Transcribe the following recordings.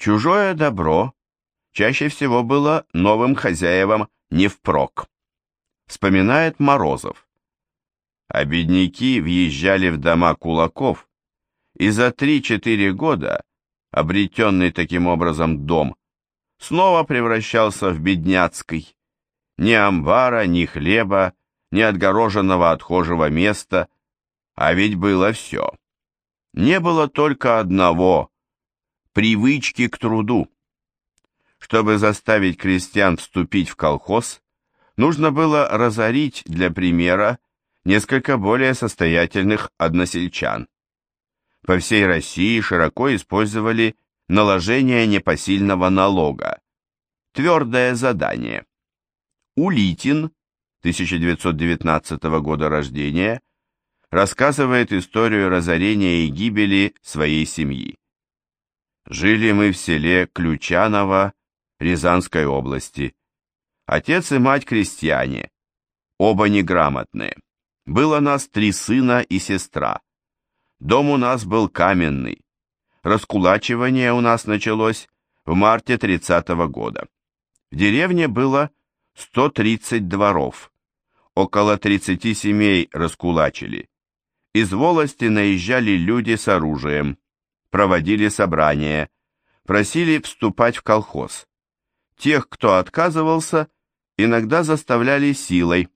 Чужое добро чаще всего было новым хозяевам не впрок. Вспоминает Морозов. А бедняки въезжали в дома кулаков, и за 3-4 года обретенный таким образом дом снова превращался в бедняцкий. Ни амбара, ни хлеба, ни отгороженного отхожего места, а ведь было все. Не было только одного – привычки к труду. Чтобы заставить крестьян вступить в колхоз, нужно было разорить, для примера, несколько более состоятельных односельчан. По всей России широко использовали наложение непосильного налога. Твердое задание. Улитин, 1919 года рождения, рассказывает историю разорения и гибели своей семьи. Жили мы в селе Ключаново Рязанской области. Отец и мать крестьяне, оба неграмотные. Было нас три сына и сестра. Дом у нас был каменный. Раскулачивание у нас началось в марте 30 -го года. В деревне было 130 дворов. Около 30 семей раскулачили. Из волости наезжали люди с оружием, проводили собрания, просили вступать в колхоз. Тех, кто отказывался, иногда заставляли силой.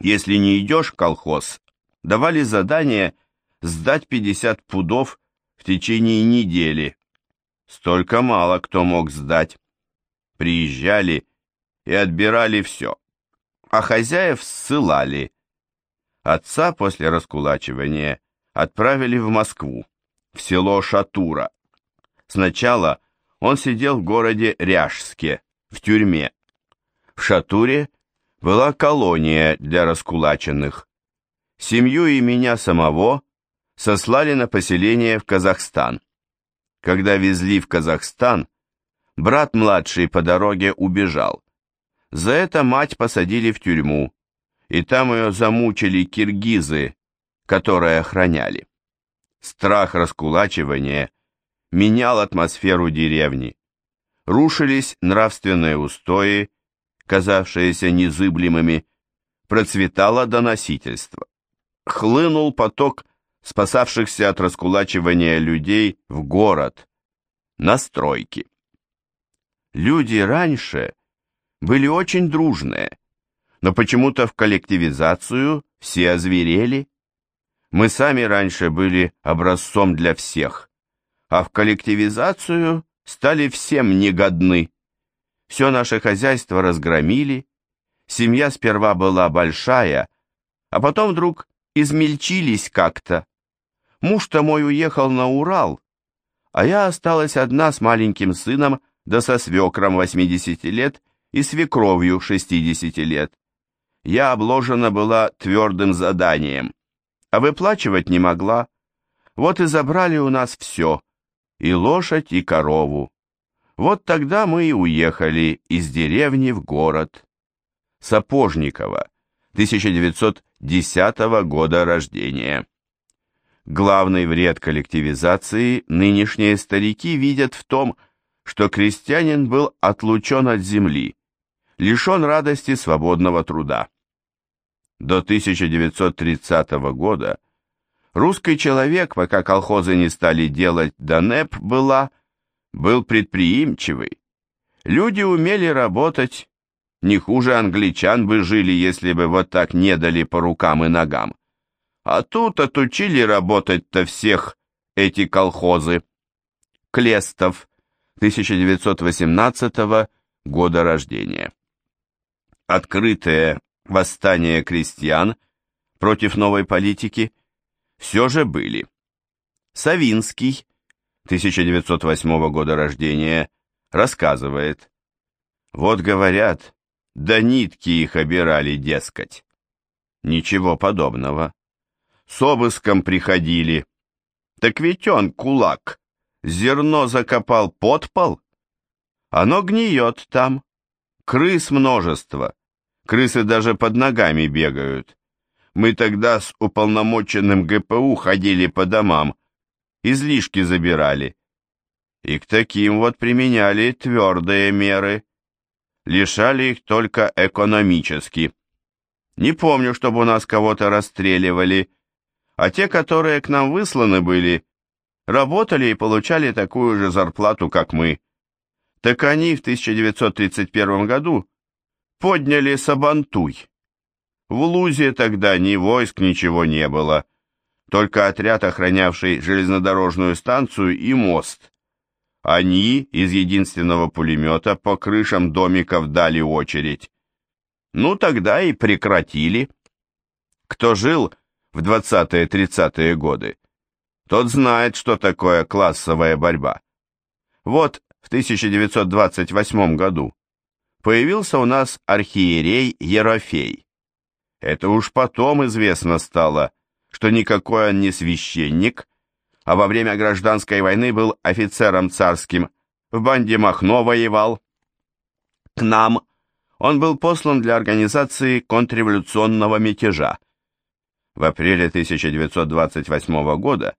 Если не идешь в колхоз, давали задание сдать 50 пудов в течение недели. Столько мало кто мог сдать. Приезжали и отбирали все, а хозяев ссылали. Отца после раскулачивания отправили в Москву, в село Шатура. Сначала он сидел в городе Ряжске, в тюрьме. В Шатуре была колония для раскулаченных. Семью и меня самого сослали на поселение в Казахстан. Когда везли в Казахстан, брат младший по дороге убежал. За это мать посадили в тюрьму, и там ее замучили киргизы, которые охраняли. Страх раскулачивания менял атмосферу деревни. Рушились нравственные устои, казавшиеся незыблемыми, процветало доносительство. Хлынул поток спасавшихся от раскулачивания людей в город, на стройки. Люди раньше были очень дружные, но почему-то в коллективизацию все озверели. Мы сами раньше были образцом для всех, а в коллективизацию стали всем негодны. Все наше хозяйство разгромили, семья сперва была большая, а потом вдруг измельчились как-то. Муж-то мой уехал на Урал, а я осталась одна с маленьким сыном да со свекром 80 лет и свекровью 60 лет. Я обложена была твердым заданием, а выплачивать не могла. Вот и забрали у нас все, и лошадь, и корову. Вот тогда мы и уехали из деревни в город. Сапожникова, 1910 года рождения. Главный вред коллективизации нынешние старики видят в том, что крестьянин был отлучен от земли, лишен радости свободного труда. До 1930 года русский человек, пока колхозы не стали делать ДОНЭП была, был предприимчивый. Люди умели работать, не хуже англичан бы жили, если бы вот так не дали по рукам и ногам. А тут отучили работать-то всех эти колхозы. Клестов, 1918 года рождения. Открытые восстания крестьян против новой политики все же были. Савинский, 1908 года рождения, рассказывает. Вот говорят, да нитки их обирали, дескать. Ничего подобного с обыском приходили. Так ведь он, кулак, зерно закопал под пол. Оно гниет там. Крыс множество. Крысы даже под ногами бегают. Мы тогда с уполномоченным ГПУ ходили по домам, излишки забирали. И к таким вот применяли твердые меры. Лишали их только экономически. Не помню, чтобы у нас кого-то расстреливали, а те, которые к нам высланы были, работали и получали такую же зарплату, как мы. Так они в 1931 году подняли Сабантуй. В Лузе тогда ни войск, ничего не было, только отряд, охранявший железнодорожную станцию и мост. Они из единственного пулемета по крышам домиков дали очередь. Ну, тогда и прекратили. Кто жил в 20-30-е годы, тот знает, что такое классовая борьба. Вот в 1928 году появился у нас архиерей Ерофей. Это уж потом известно стало, что никакой он не священник, а во время гражданской войны был офицером царским, в банде Махно воевал. К нам он был послан для организации контрреволюционного мятежа. В апреле 1928 года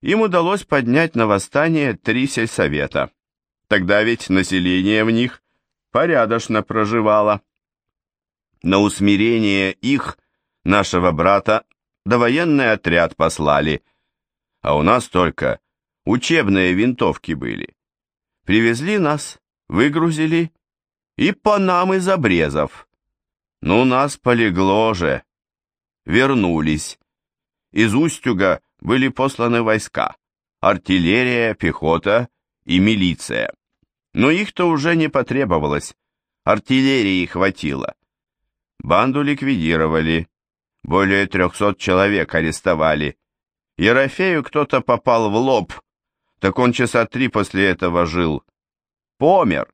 им удалось поднять на восстание три сельсовета. Тогда ведь население в них порядочно проживало. На усмирение их, нашего брата, довоенный отряд послали, а у нас только учебные винтовки были. Привезли нас, выгрузили и по нам из обрезов. Ну, нас полегло же. Вернулись. Из Устюга были посланы войска, артиллерия, пехота и милиция. Но их-то уже не потребовалось, артиллерии хватило. Банду ликвидировали, более трехсот человек арестовали. Ерофею кто-то попал в лоб, так он часа три после этого жил. Помер.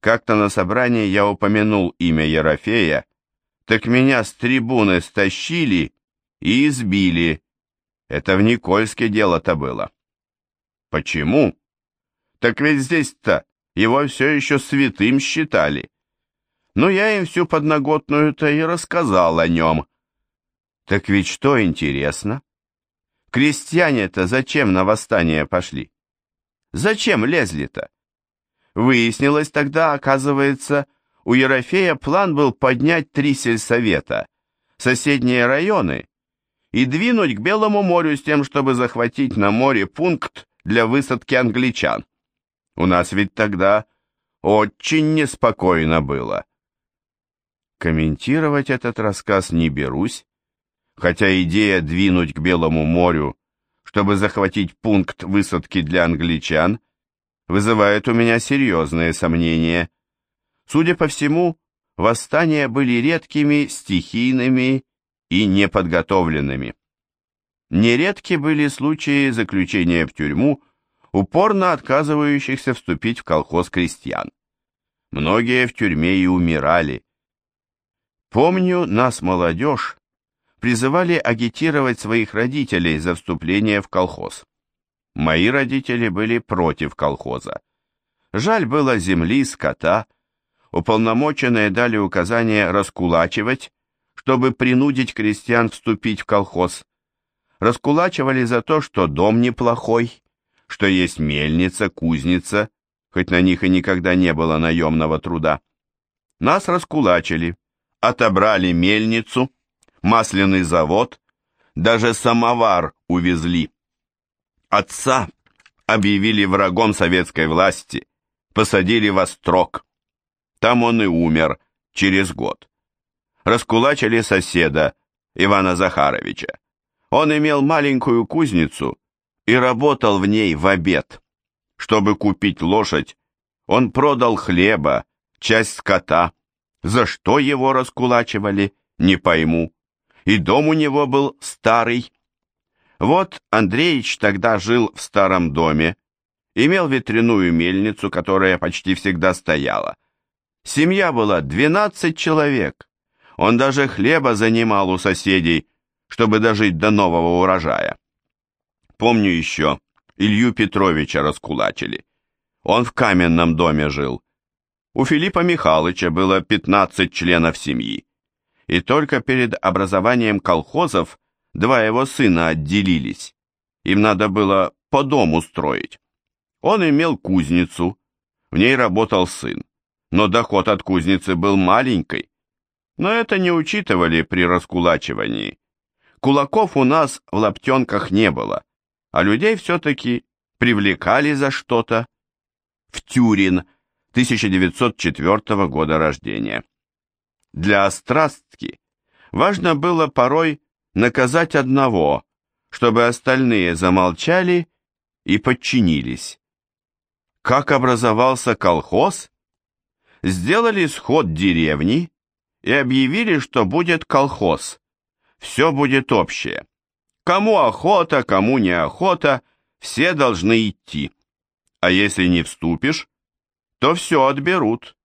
Как-то на собрании я упомянул имя Ерофея, так меня с трибуны стащили и избили. Это в Никольске дело-то было. Почему? Так ведь здесь-то его все еще святым считали. Но я им всю подноготную-то и рассказал о нем. Так ведь что интересно? Крестьяне-то зачем на восстание пошли? Зачем лезли-то? Выяснилось тогда, оказывается, у Ерофея план был поднять три сельсовета, соседние районы, и двинуть к Белому морю с тем, чтобы захватить на море пункт для высадки англичан. У нас ведь тогда очень неспокойно было. Комментировать этот рассказ не берусь, хотя идея двинуть к Белому морю, чтобы захватить пункт высадки для англичан, вызывает у меня серьезные сомнения. Судя по всему, восстания были редкими, стихийными и неподготовленными. Нередки были случаи заключения в тюрьму упорно отказывающихся вступить в колхоз крестьян. Многие в тюрьме и умирали. Помню, нас, молодежь, призывали агитировать своих родителей за вступление в колхоз. Мои родители были против колхоза. Жаль было земли, скота. Уполномоченные дали указание раскулачивать, чтобы принудить крестьян вступить в колхоз. Раскулачивали за то, что дом неплохой, что есть мельница, кузница, хоть на них и никогда не было наемного труда. Нас раскулачили, отобрали мельницу, масляный завод, даже самовар увезли. Отца объявили врагом советской власти, посадили во строк. Там он и умер через год. Раскулачили соседа, Ивана Захаровича. Он имел маленькую кузницу и работал в ней в обед. Чтобы купить лошадь, он продал хлеба, часть скота. За что его раскулачивали, не пойму. И дом у него был старый, вот Андреич тогда жил в старом доме, имел ветряную мельницу, которая почти всегда стояла. Семья была 12 человек. Он даже хлеба занимал у соседей, чтобы дожить до нового урожая. Помню еще, Илью Петровича раскулачили. Он в каменном доме жил. У Филиппа Михайловича было 15 членов семьи. И только перед образованием колхозов Два его сына отделились. Им надо было по дому строить. Он имел кузницу, в ней работал сын, но доход от кузницы был маленький. Но это не учитывали при раскулачивании. Кулаков у нас в лаптенках не было, а людей все-таки привлекали за что-то. В Тюрин, 1904 года рождения. Для острастки важно было порой наказать одного, чтобы остальные замолчали и подчинились. Как образовался колхоз? Сделали сход деревни и объявили, что будет колхоз. Все будет общее. Кому охота, кому не охота, все должны идти. А если не вступишь, то все отберут.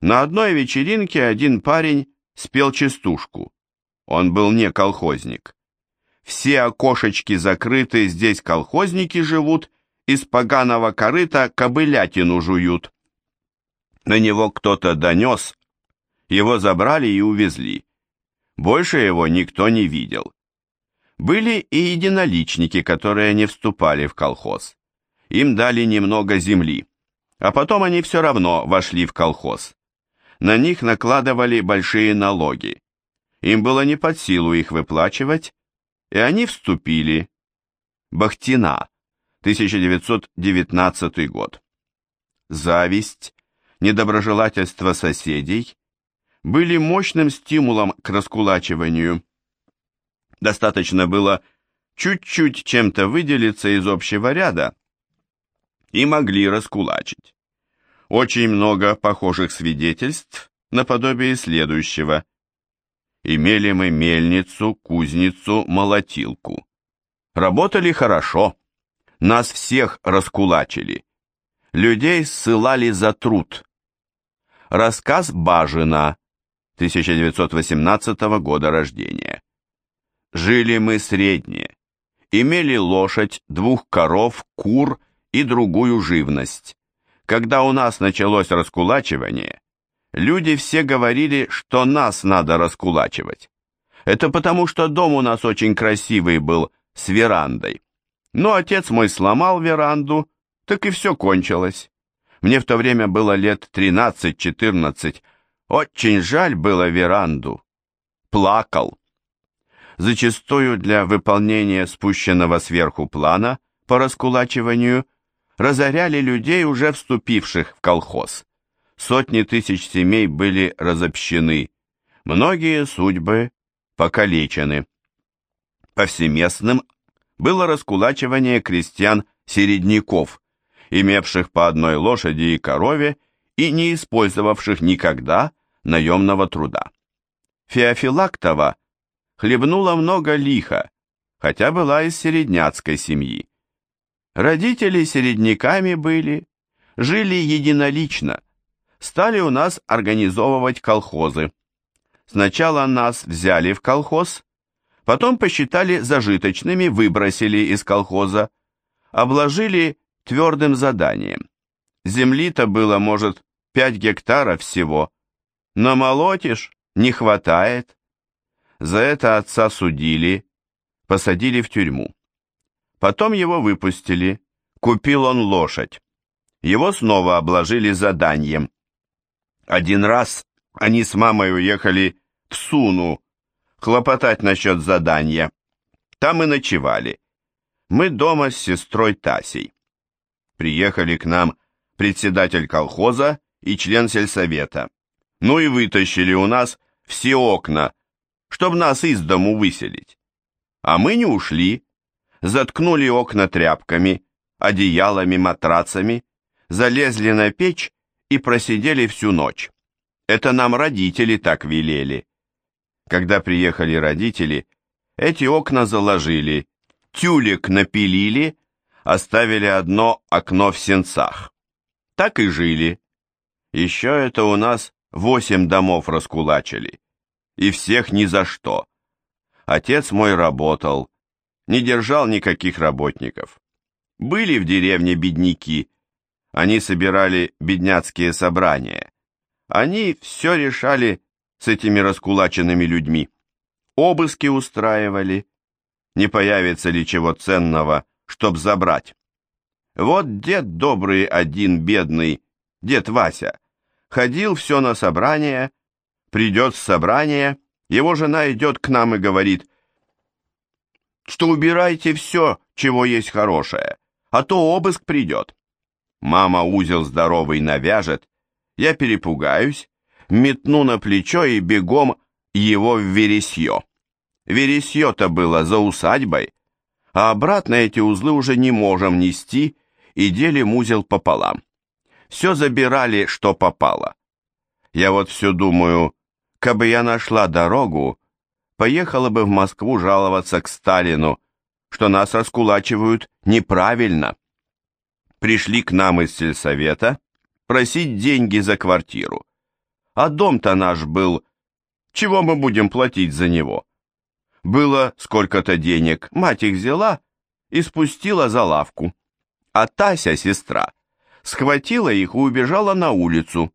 На одной вечеринке один парень спел частушку. Он был не колхозник. Все окошечки закрыты, здесь колхозники живут, из поганого корыта кобылятину жуют. На него кто-то донес, его забрали и увезли. Больше его никто не видел. Были и единоличники, которые не вступали в колхоз. Им дали немного земли, а потом они все равно вошли в колхоз. На них накладывали большие налоги. Им было не под силу их выплачивать, и они вступили. Бахтина, 1919 год. Зависть, недоброжелательство соседей были мощным стимулом к раскулачиванию. Достаточно было чуть-чуть чем-то выделиться из общего ряда и могли раскулачить. Очень много похожих свидетельств наподобие следующего. Имели мы мельницу, кузницу, молотилку. Работали хорошо нас всех раскулачили. Людей ссылали за труд. Рассказ Бажина, 1918 года рождения. Жили мы средние. Имели лошадь, двух коров, кур и другую живность. Когда у нас началось раскулачивание, люди все говорили, что нас надо раскулачивать. Это потому, что дом у нас очень красивый был, с верандой. Но отец мой сломал веранду, так и все кончилось. Мне в то время было лет 13-14. Очень жаль было веранду. Плакал. Зачастую для выполнения спущенного сверху плана по раскулачиванию разоряли людей, уже вступивших в колхоз. Сотни тысяч семей были разобщены. Многие судьбы покалечены. Повсеместным было раскулачивание крестьян-середняков, имевших по одной лошади и корове и не использовавших никогда наемного труда. Феофилактова хлебнула много лиха, хотя была из середняцкой семьи. Родители середняками были, жили единолично, стали у нас организовывать колхозы. Сначала нас взяли в колхоз, Потом посчитали зажиточными, выбросили из колхоза, обложили твердым заданием. Земли-то было, может, 5 гектаров всего. Но молотишь, не хватает. За это отца судили, посадили в тюрьму. Потом его выпустили, купил он лошадь. Его снова обложили заданием. Один раз они с мамой уехали в Суну, хлопотать насчет задания. Там и ночевали. Мы дома с сестрой Тасей. Приехали к нам председатель колхоза и член сельсовета. Ну и вытащили у нас все окна, чтобы нас из дому выселить. А мы не ушли, заткнули окна тряпками, одеялами, матрацами, залезли на печь и просидели всю ночь. Это нам родители так велели. Когда приехали родители, эти окна заложили, тюлек напилили, оставили одно окно в сенцах. Так и жили. Еще это у нас восемь домов раскулачили. И всех ни за что. Отец мой работал, не держал никаких работников. Были в деревне бедняки, они собирали бедняцкие собрания. Они все решали с этими раскулаченными людьми. Обыски устраивали. Не появится ли чего ценного, чтоб забрать. Вот дед добрый один, бедный, дед Вася, ходил все на собрание, придет с собрания, его жена идет к нам и говорит, что убирайте все, чего есть хорошее, а то обыск придет. Мама узел здоровый навяжет, я перепугаюсь, метну на плечо и бегом его в вересье. Вересье-то было за усадьбой, а обратно эти узлы уже не можем нести и делим узел пополам. Все забирали, что попало. Я вот все думаю, кабы я нашла дорогу, поехала бы в Москву жаловаться к Сталину, что нас раскулачивают неправильно. Пришли к нам из сельсовета просить деньги за квартиру. А дом-то наш был, чего мы будем платить за него? Было сколько-то денег, мать их взяла и спустила за лавку. А Тася, сестра, схватила их и убежала на улицу.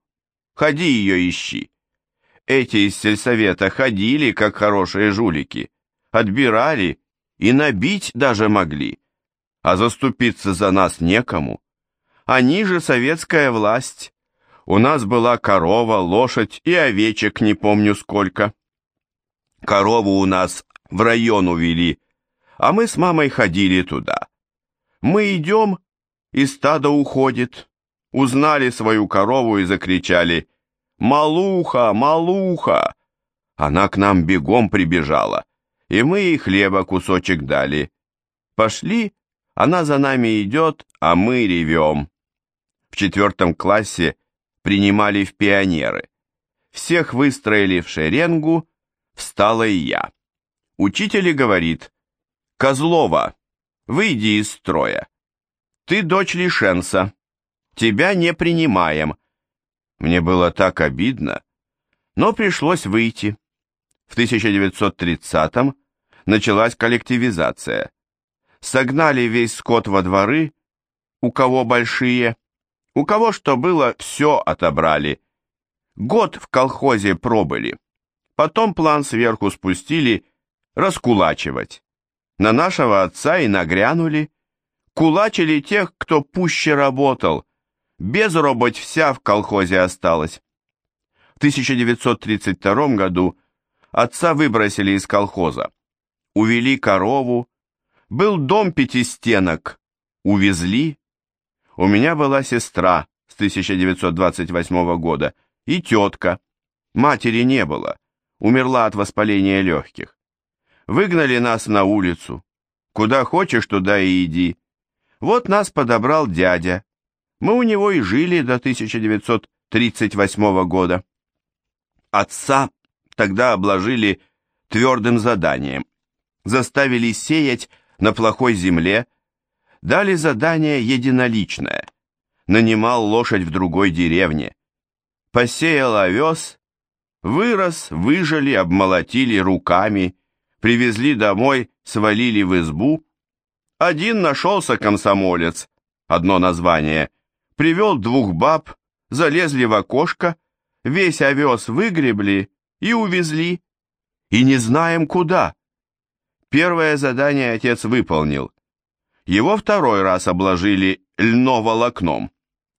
Ходи ее ищи. Эти из сельсовета ходили, как хорошие жулики, отбирали и набить даже могли, а заступиться за нас некому. Они же советская власть. У нас была корова, лошадь и овечек не помню сколько. Корову у нас в район увели, а мы с мамой ходили туда. Мы идем, и стадо уходит. Узнали свою корову и закричали «Малуха! Малуха!» Она к нам бегом прибежала, и мы ей хлеба кусочек дали. Пошли, она за нами идет, а мы ревем. В четвертом классе принимали в пионеры. Всех выстроили в шеренгу, встала и я. Учитель говорит, «Козлова, выйди из строя. Ты дочь Лишенца. Тебя не принимаем». Мне было так обидно, но пришлось выйти. В 1930-м началась коллективизация. Согнали весь скот во дворы, у кого большие, у кого что было, все отобрали. Год в колхозе пробыли. Потом план сверху спустили раскулачивать. На нашего отца и нагрянули. Кулачили тех, кто пуще работал. Без работ вся в колхозе осталась. В 1932 году отца выбросили из колхоза. Увели корову. Был дом пятистенок. Увезли. У меня была сестра с 1928 года и тетка. Матери не было. Умерла от воспаления легких. Выгнали нас на улицу. Куда хочешь, туда и иди. Вот нас подобрал дядя. Мы у него и жили до 1938 года. Отца тогда обложили твердым заданием. Заставили сеять на плохой земле, дали задание единоличное. Нанимал лошадь в другой деревне. Посеял овес, вырос, выжили, обмолотили руками, привезли домой, свалили в избу. Один нашелся комсомолец, одно название, привел двух баб, залезли в окошко, весь овес выгребли и увезли. И не знаем куда. Первое задание отец выполнил. Его второй раз обложили льноволокном.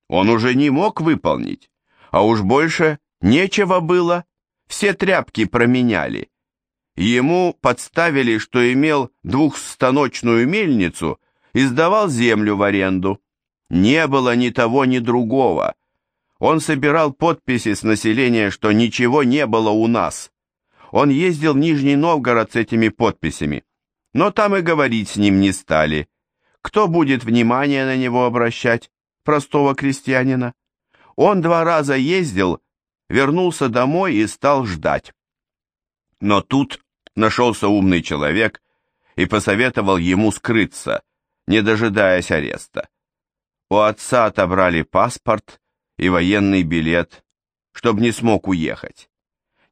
Он уже не мог выполнить, а уж больше нечего было, все тряпки променяли. Ему подставили, что имел двухстаночную мельницу и сдавал землю в аренду. Не было ни того, ни другого. Он собирал подписи с населения, что ничего не было у нас. Он ездил в Нижний Новгород с этими подписями, но там и говорить с ним не стали. Кто будет внимание на него обращать, простого крестьянина? Он два раза ездил, вернулся домой и стал ждать. Но тут нашелся умный человек и посоветовал ему скрыться, не дожидаясь ареста. У отца отобрали паспорт и военный билет, чтобы не смог уехать.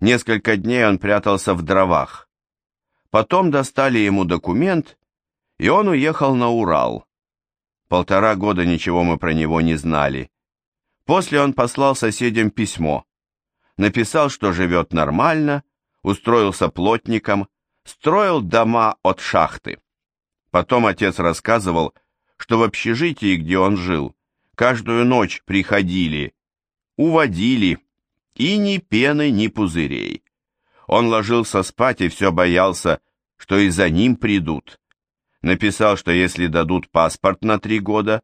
Несколько дней он прятался в дровах. Потом достали ему документ, и он уехал на Урал. Полтора года ничего мы про него не знали. После он послал соседям письмо. Написал, что живет нормально, устроился плотником, строил дома от шахты. Потом отец рассказывал, что в общежитии, где он жил, каждую ночь приходили, уводили, и ни пены, ни пузырей. Он ложился спать и все боялся, что и за ним придут. Написал, что если дадут паспорт на три года,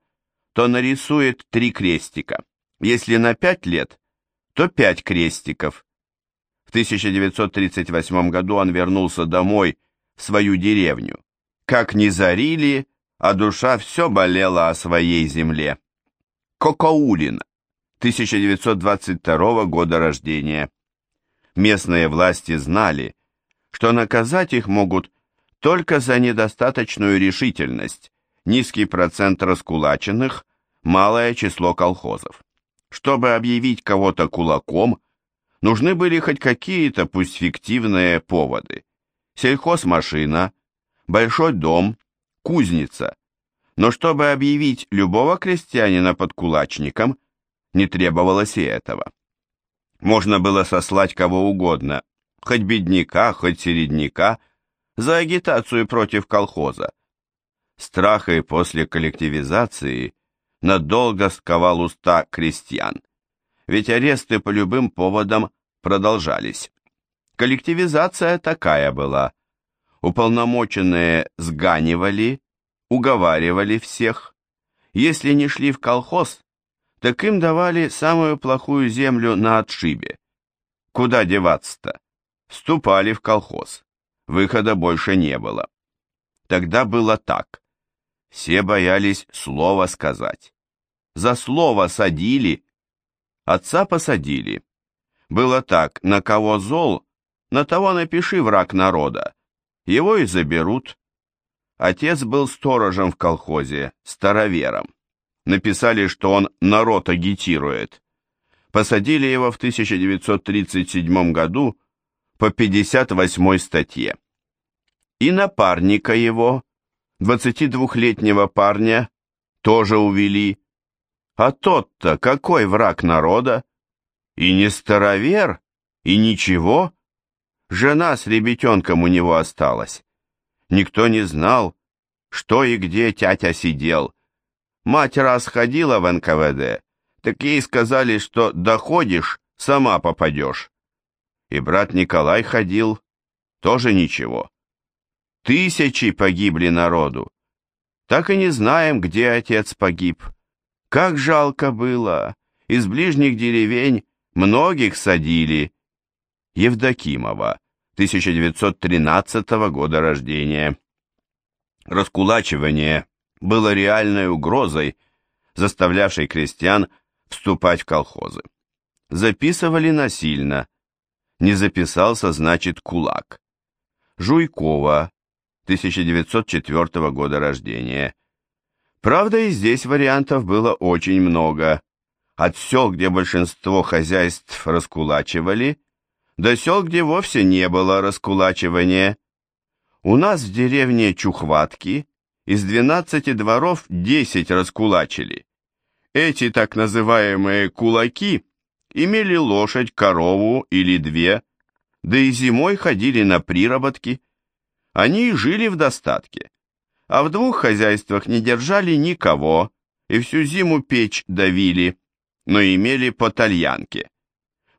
то нарисует три крестика. Если на пять лет, то пять крестиков. В 1938 году он вернулся домой, в свою деревню. Как ни зарили, а душа все болела о своей земле. Кокоулин, 1922 года рождения. Местные власти знали, что наказать их могут только за недостаточную решительность, низкий процент раскулаченных, малое число колхозов. Чтобы объявить кого-то кулаком, нужны были хоть какие-то, пусть фиктивные, поводы. Сельхозмашина, большой дом, кузница. Но чтобы объявить любого крестьянина под кулачником, не требовалось и этого. Можно было сослать кого угодно, хоть бедняка, хоть середняка, за агитацию против колхоза. Страх и после коллективизации надолго сковал уста крестьян, ведь аресты по любым поводам продолжались. Коллективизация такая была. Уполномоченные сганивали, уговаривали всех. Если не шли в колхоз, так им давали самую плохую землю на отшибе. Куда деваться-то? Вступали в колхоз. Выхода больше не было. Тогда было так. Все боялись слова сказать. За слово садили. Отца посадили. Было так, на кого зол, на того напиши враг народа. Его и заберут. Отец был сторожем в колхозе, старовером написали, что он народ агитирует. Посадили его в 1937 году по 58 статье. И напарника его, 22-летнего парня, тоже увели. А тот-то какой враг народа? И не старовер, и ничего. Жена с ребятенком у него осталась. Никто не знал, что и где тятя сидел, Мать раз ходила в НКВД, так ей сказали, что доходишь, сама попадешь. И брат Николай ходил, тоже ничего. Тысячи погибли народу. Так и не знаем, где отец погиб. Как жалко было. Из ближних деревень многих садили. Евдокимова, 1913 года рождения. Раскулачивание было реальной угрозой, заставлявшей крестьян вступать в колхозы. Записывали насильно. Не записался, значит, кулак. Жуйкова, 1904 года рождения. Правда, и здесь вариантов было очень много. От сел, где большинство хозяйств раскулачивали, до сел, где вовсе не было раскулачивания. У нас в деревне Чухватки из 12 дворов 10 раскулачили. Эти так называемые кулаки имели лошадь, корову или две, да и зимой ходили на приработки. Они жили в достатке, а в двух хозяйствах не держали никого и всю зиму печь давили, но имели по тальянке.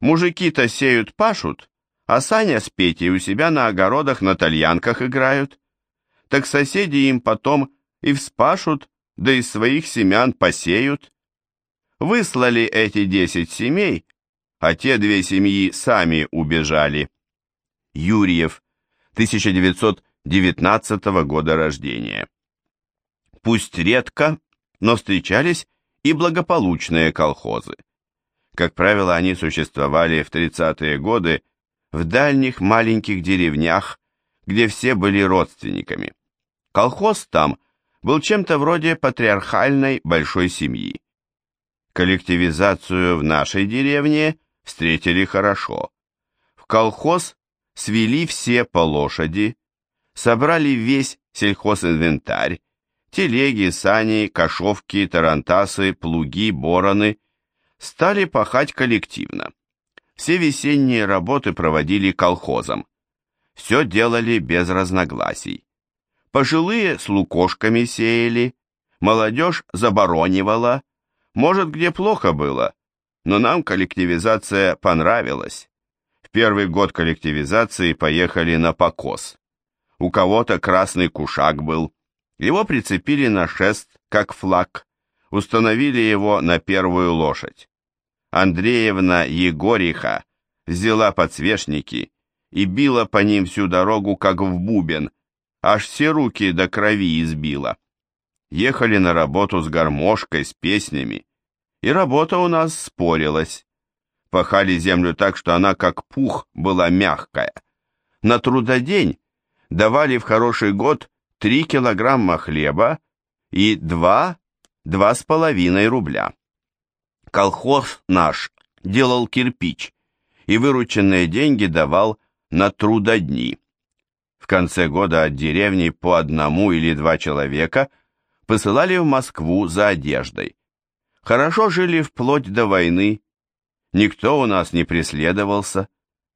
Мужики-то сеют пашут, а Саня с Петей у себя на огородах на тальянках играют так соседи им потом и вспашут, да из своих семян посеют. Выслали эти десять семей, а те две семьи сами убежали. Юрьев, 1919 года рождения. Пусть редко, но встречались и благополучные колхозы. Как правило, они существовали в 30-е годы в дальних маленьких деревнях, где все были родственниками. Колхоз там был чем-то вроде патриархальной большой семьи. Коллективизацию в нашей деревне встретили хорошо. В колхоз свели все по лошади, собрали весь сельхозинвентарь, телеги, сани, кошовки, тарантасы, плуги, бороны, стали пахать коллективно. Все весенние работы проводили колхозом. Все делали без разногласий. Пожилые с лукошками сеяли, молодежь заборонивала, может, где плохо было, но нам коллективизация понравилась. В первый год коллективизации поехали на покос. У кого-то красный кушак был, его прицепили на шест, как флаг, установили его на первую лошадь. Андреевна Егориха взяла подсвечники и била по ним всю дорогу, как в бубен, аж все руки до крови избила. Ехали на работу с гармошкой, с песнями, и работа у нас спорилась. Пахали землю так, что она как пух была мягкая. На трудодень давали в хороший год три килограмма хлеба и два, два с половиной рубля. Колхоз наш делал кирпич и вырученные деньги давал на трудодни. В конце года от деревни по одному или два человека посылали в Москву за одеждой. Хорошо жили вплоть до войны. Никто у нас не преследовался.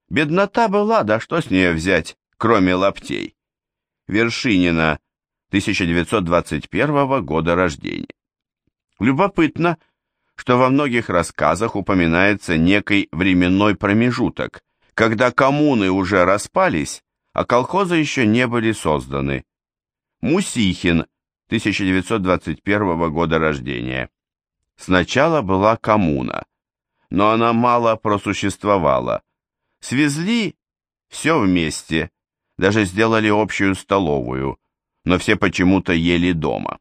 Беднота была, да что с нее взять, кроме лаптей. Вершинина, 1921 года рождения. Любопытно, что во многих рассказах упоминается некий временной промежуток, когда коммуны уже распались, а колхозы еще не были созданы. Мусихин, 1921 года рождения. Сначала была коммуна, но она мало просуществовала. Свезли все вместе, даже сделали общую столовую, но все почему-то ели дома.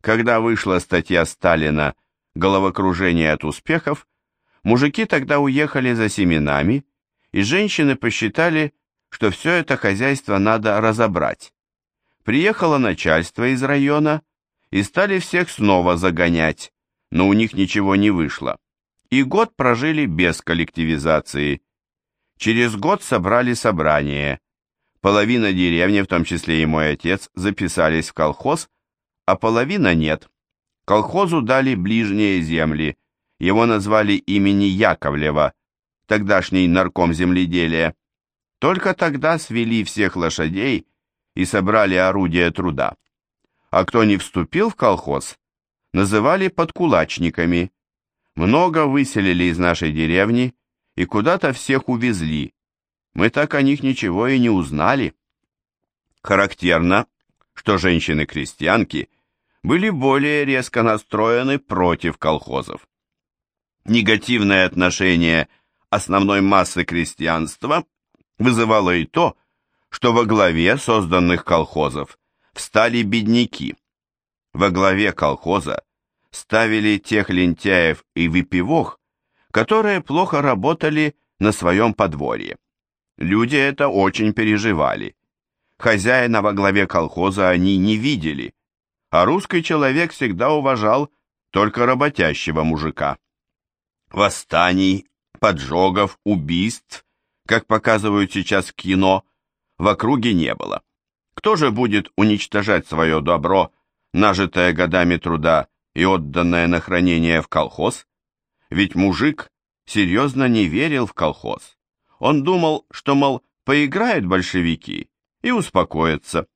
Когда вышла статья Сталина «Головокружение от успехов», мужики тогда уехали за семенами, и женщины посчитали, что все это хозяйство надо разобрать. Приехало начальство из района и стали всех снова загонять, но у них ничего не вышло. И год прожили без коллективизации. Через год собрали собрание. Половина деревни, в том числе и мой отец, записались в колхоз, а половина нет. Колхозу дали ближние земли. Его назвали имени Яковлева, тогдашний нарком земледелия. Только тогда свели всех лошадей и собрали орудия труда. А кто не вступил в колхоз, называли подкулачниками. Много выселили из нашей деревни и куда-то всех увезли. Мы так о них ничего и не узнали. Характерно, что женщины-крестьянки были более резко настроены против колхозов. Негативное отношение основной массы крестьянства вызывало и то, что во главе созданных колхозов встали бедняки. Во главе колхоза ставили тех лентяев и выпивох, которые плохо работали на своем подворье. Люди это очень переживали. Хозяина во главе колхоза они не видели, а русский человек всегда уважал только работящего мужика. Восстаний, поджогов, убийств, как показывают сейчас кино, в округе не было. Кто же будет уничтожать свое добро, нажитое годами труда и отданное на хранение в колхоз? Ведь мужик серьезно не верил в колхоз. Он думал, что, мол, поиграют большевики и успокоятся.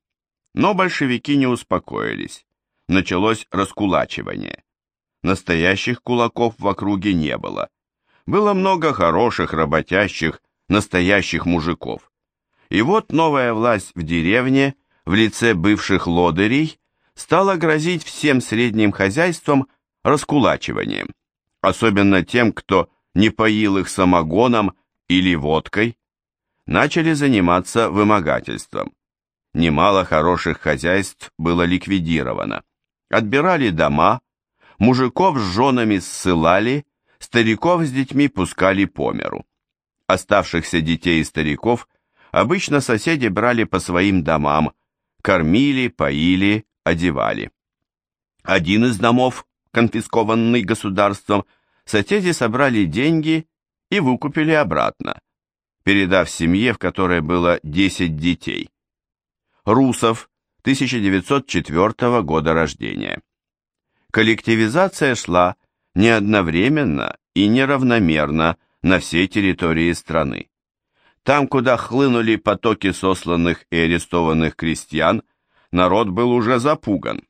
Но большевики не успокоились. Началось раскулачивание. Настоящих кулаков в округе не было. Было много хороших, работящих, настоящих мужиков. И вот новая власть в деревне в лице бывших лодырей стала грозить всем средним хозяйствам раскулачиванием, особенно тем, кто не поил их самогоном или водкой, начали заниматься вымогательством. Немало хороших хозяйств было ликвидировано. Отбирали дома, мужиков с женами ссылали, стариков с детьми пускали по миру. Оставшихся детей и стариков обычно соседи брали по своим домам, кормили, поили, одевали. Один из домов, конфискованный государством, соседи собрали деньги и выкупили обратно, передав семье, в которой было 10 детей. Русов, 1904 года рождения. Коллективизация шла не одновременно и неравномерно на всей территории страны. Там, куда хлынули потоки сосланных и арестованных крестьян, народ был уже запуган.